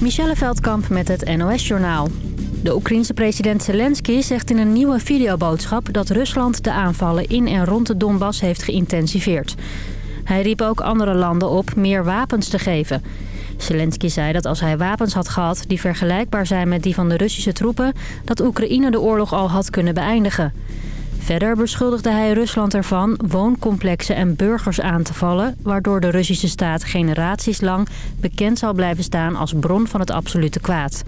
Michelle Veldkamp met het NOS-journaal. De Oekraïense president Zelensky zegt in een nieuwe videoboodschap... dat Rusland de aanvallen in en rond de Donbass heeft geïntensiveerd. Hij riep ook andere landen op meer wapens te geven. Zelensky zei dat als hij wapens had gehad die vergelijkbaar zijn met die van de Russische troepen... dat Oekraïne de oorlog al had kunnen beëindigen. Verder beschuldigde hij Rusland ervan wooncomplexen en burgers aan te vallen... waardoor de Russische staat generaties lang bekend zal blijven staan als bron van het absolute kwaad.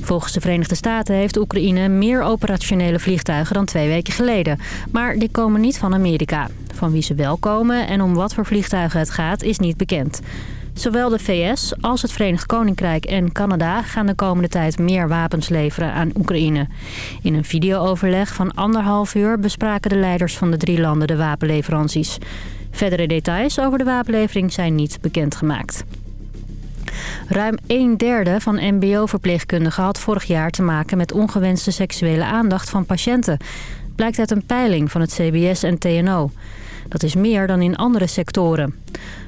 Volgens de Verenigde Staten heeft Oekraïne meer operationele vliegtuigen dan twee weken geleden. Maar die komen niet van Amerika. Van wie ze wel komen en om wat voor vliegtuigen het gaat is niet bekend. Zowel de VS als het Verenigd Koninkrijk en Canada gaan de komende tijd meer wapens leveren aan Oekraïne. In een videooverleg van anderhalf uur bespraken de leiders van de drie landen de wapenleveranties. Verdere details over de wapenlevering zijn niet bekendgemaakt. Ruim een derde van mbo-verpleegkundigen had vorig jaar te maken met ongewenste seksuele aandacht van patiënten. Blijkt uit een peiling van het CBS en TNO. Dat is meer dan in andere sectoren.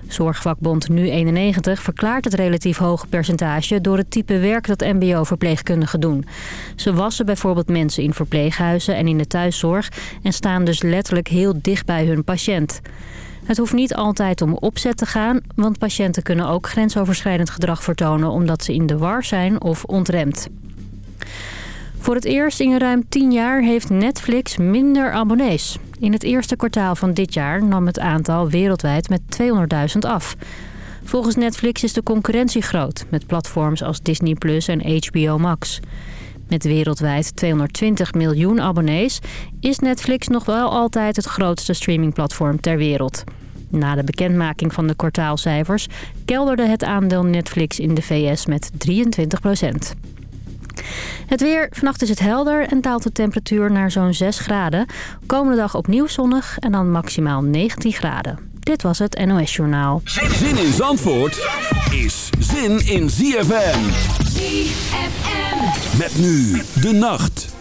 Zorgvakbond Nu91 verklaart het relatief hoge percentage... door het type werk dat mbo-verpleegkundigen doen. Ze wassen bijvoorbeeld mensen in verpleeghuizen en in de thuiszorg... en staan dus letterlijk heel dicht bij hun patiënt. Het hoeft niet altijd om opzet te gaan... want patiënten kunnen ook grensoverschrijdend gedrag vertonen... omdat ze in de war zijn of ontremd. Voor het eerst in ruim 10 jaar heeft Netflix minder abonnees. In het eerste kwartaal van dit jaar nam het aantal wereldwijd met 200.000 af. Volgens Netflix is de concurrentie groot... met platforms als Disney Plus en HBO Max. Met wereldwijd 220 miljoen abonnees... is Netflix nog wel altijd het grootste streamingplatform ter wereld. Na de bekendmaking van de kwartaalcijfers... kelderde het aandeel Netflix in de VS met 23 procent. Het weer. Vannacht is het helder en daalt de temperatuur naar zo'n 6 graden. Komende dag opnieuw zonnig en dan maximaal 19 graden. Dit was het NOS Journaal. Zin in Zandvoort is zin in ZFM. ZFM. Met nu de nacht.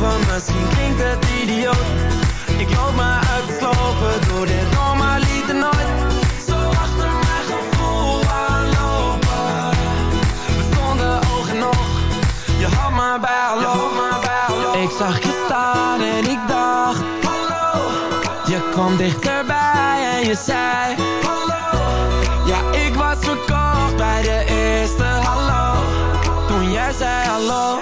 Van misschien klinkt het idioot. Ik loop maar uit de dit normale lied nooit. Zo achter mijn gevoel aanlopen. We stonden oog nog. oog, je had maar bij hallo Ik zag je staan en ik dacht Hallo. Je kwam dichterbij en je zei Hallo. Ja ik was verkocht bij de eerste hallo. Toen jij zei hallo.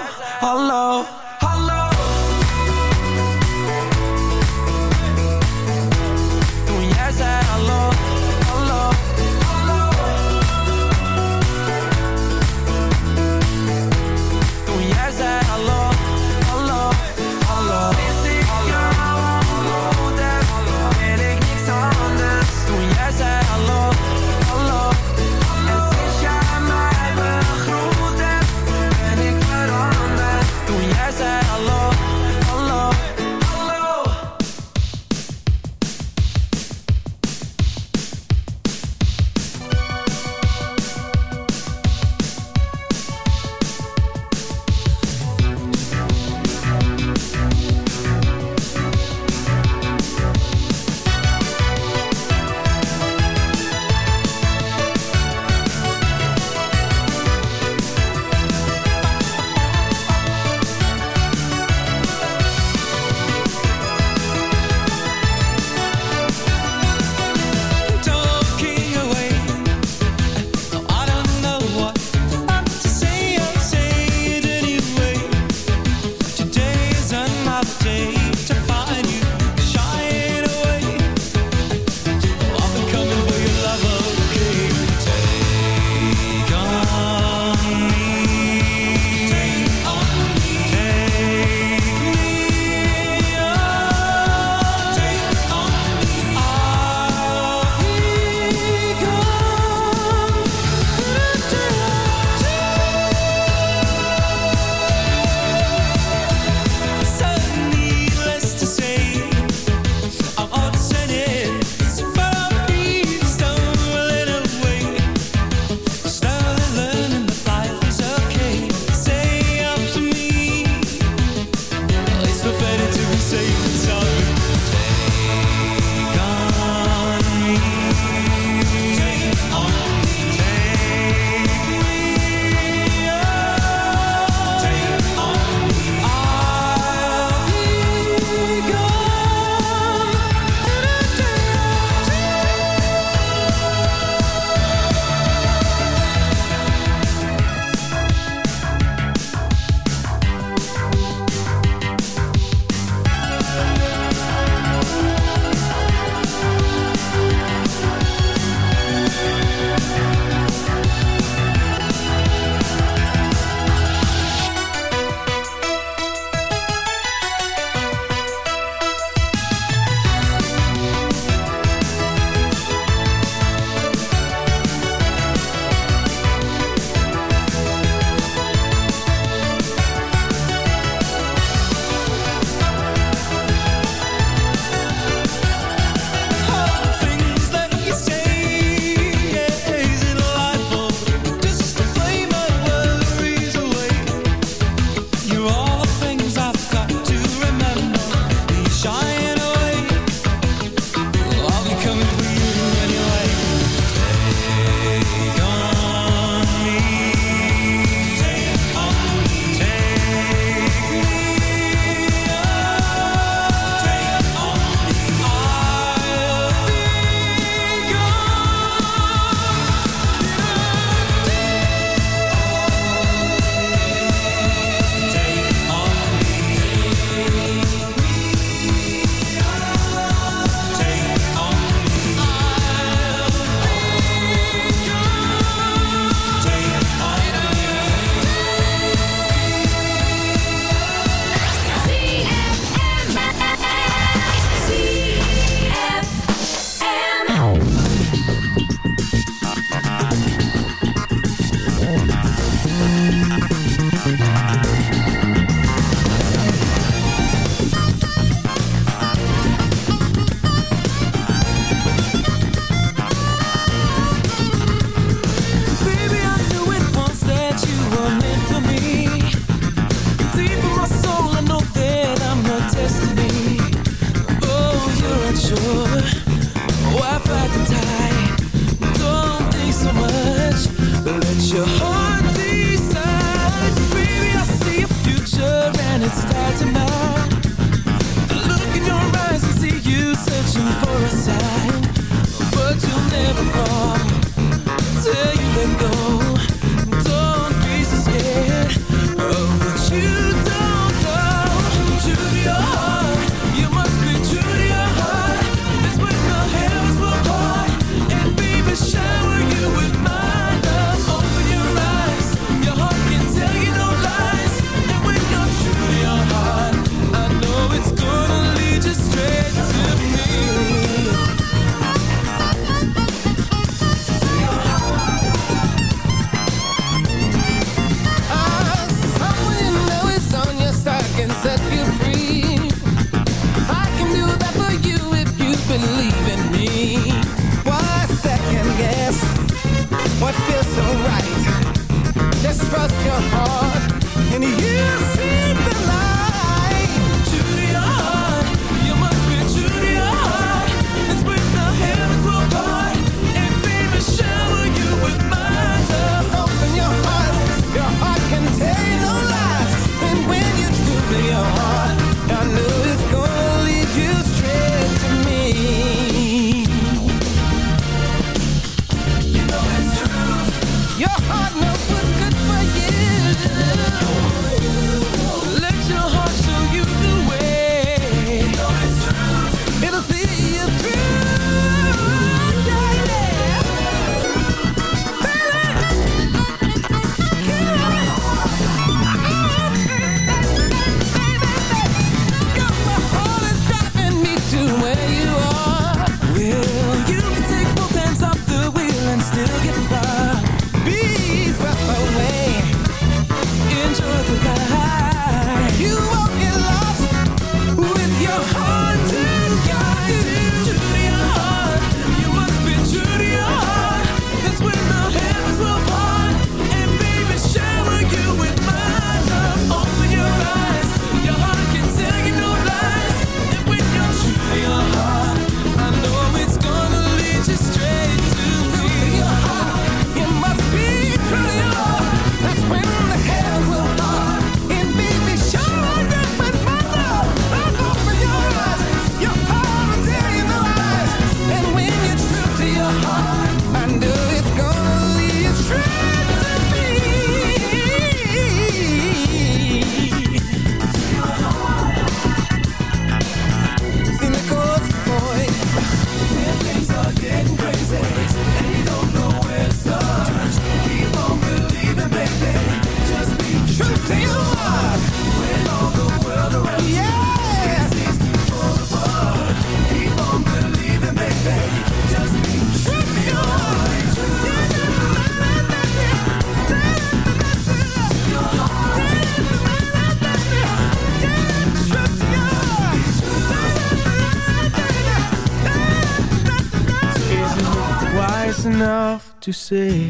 To say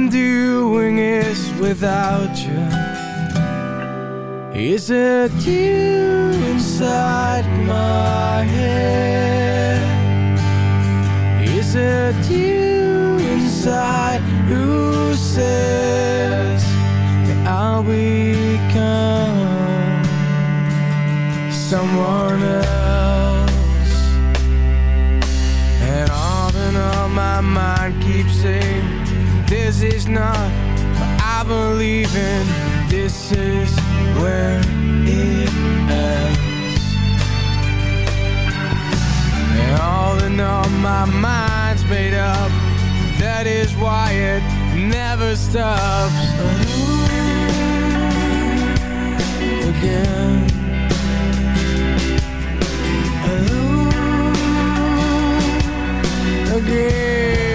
been doing is without you Is it you inside my head? Is it you inside who says that I'll become someone else And all in all my mind keeps saying Is not what I believe in. This is where it ends. And all in all my mind's made up. That is why it never stops. Again. Alone again.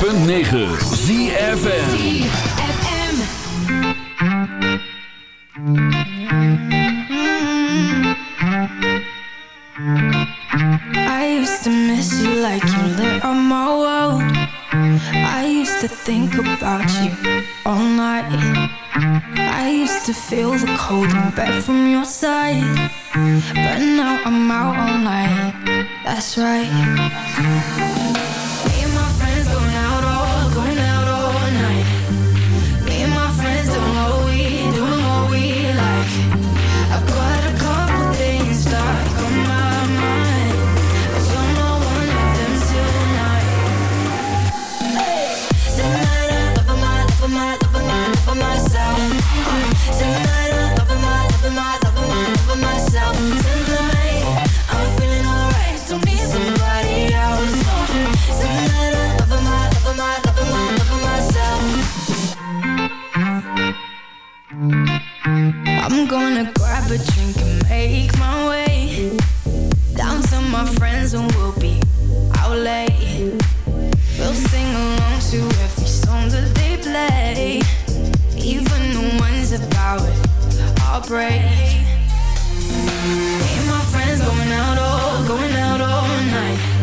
106.9 gonna grab a drink and make my way Down to my friends and we'll be out late. We'll sing along to every song that they play Even the ones about heartbreak. Me and my friends going out all, going out all night.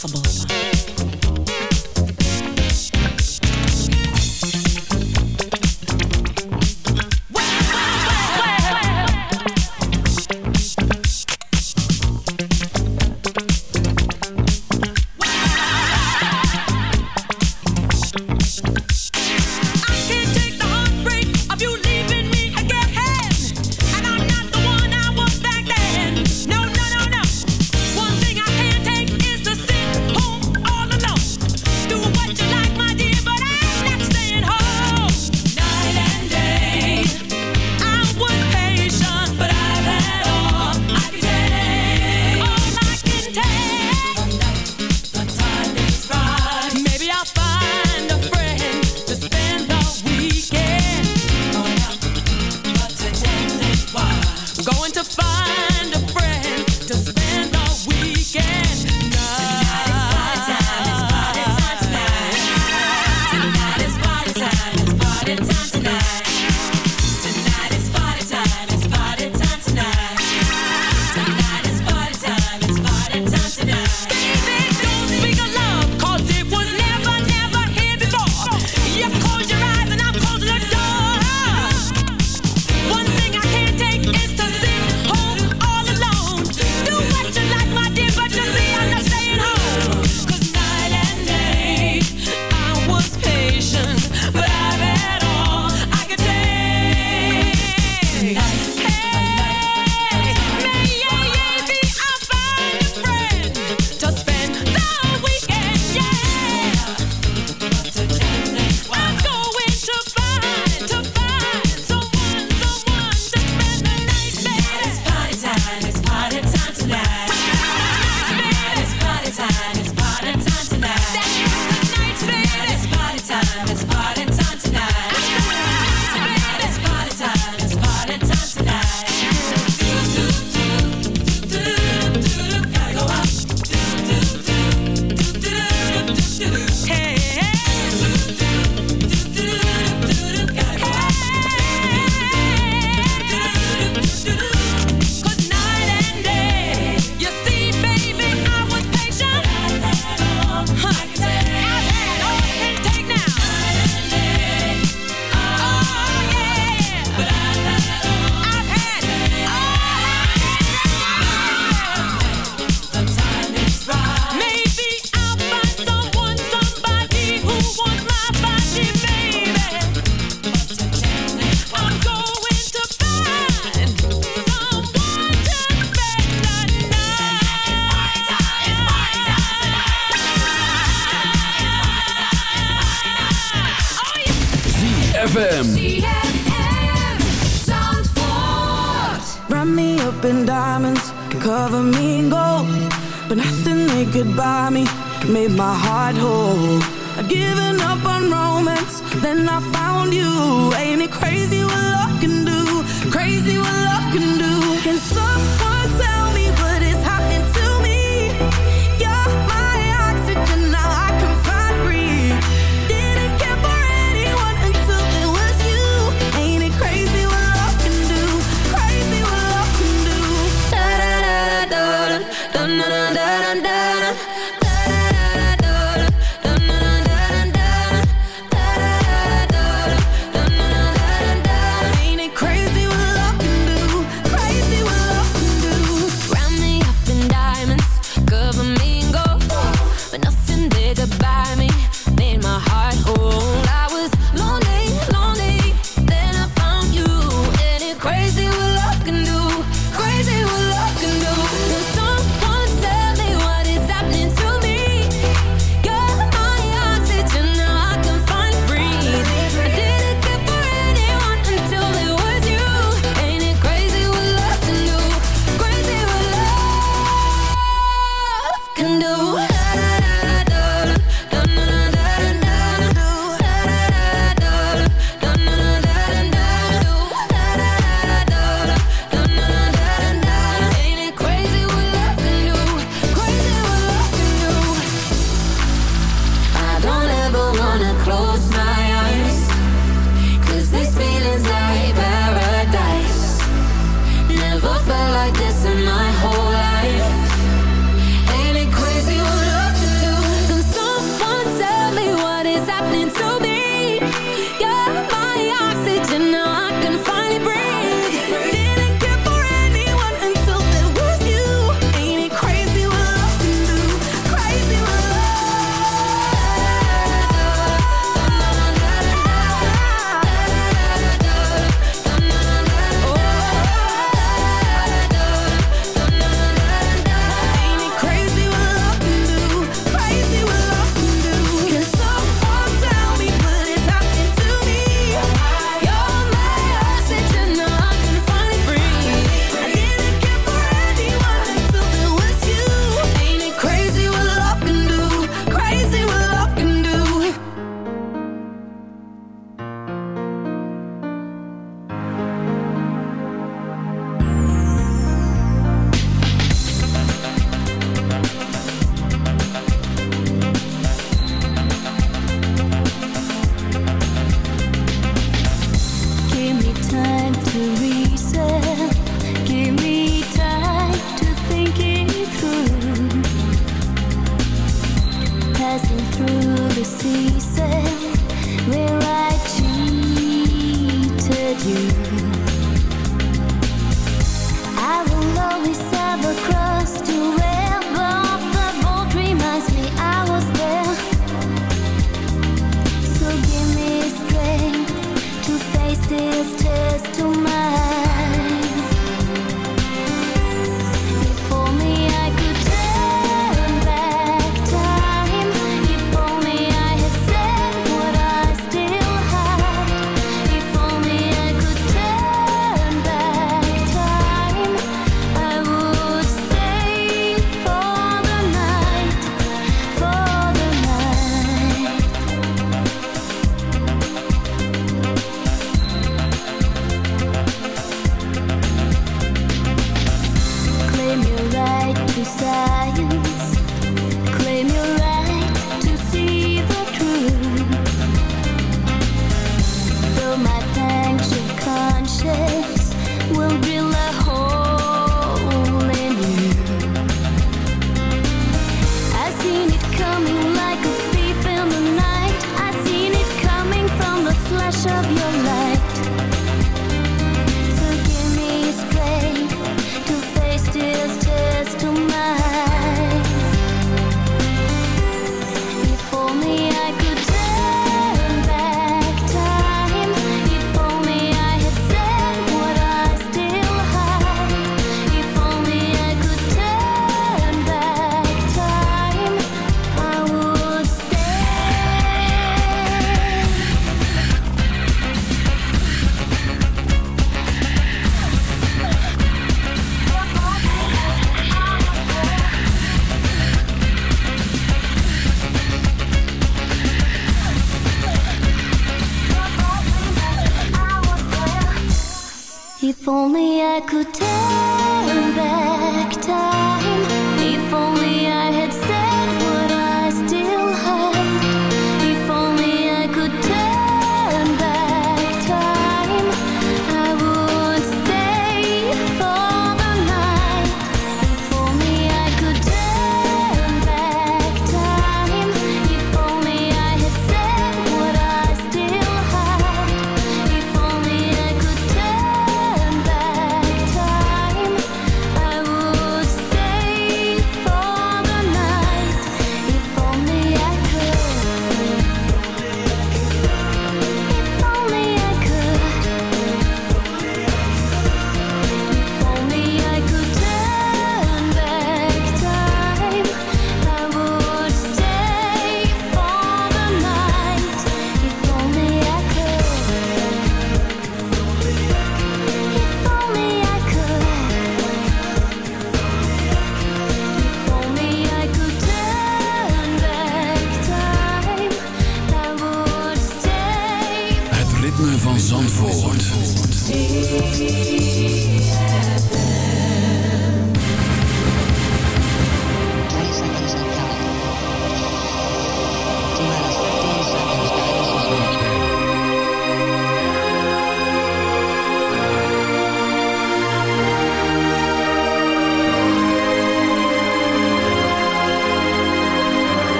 Staboma.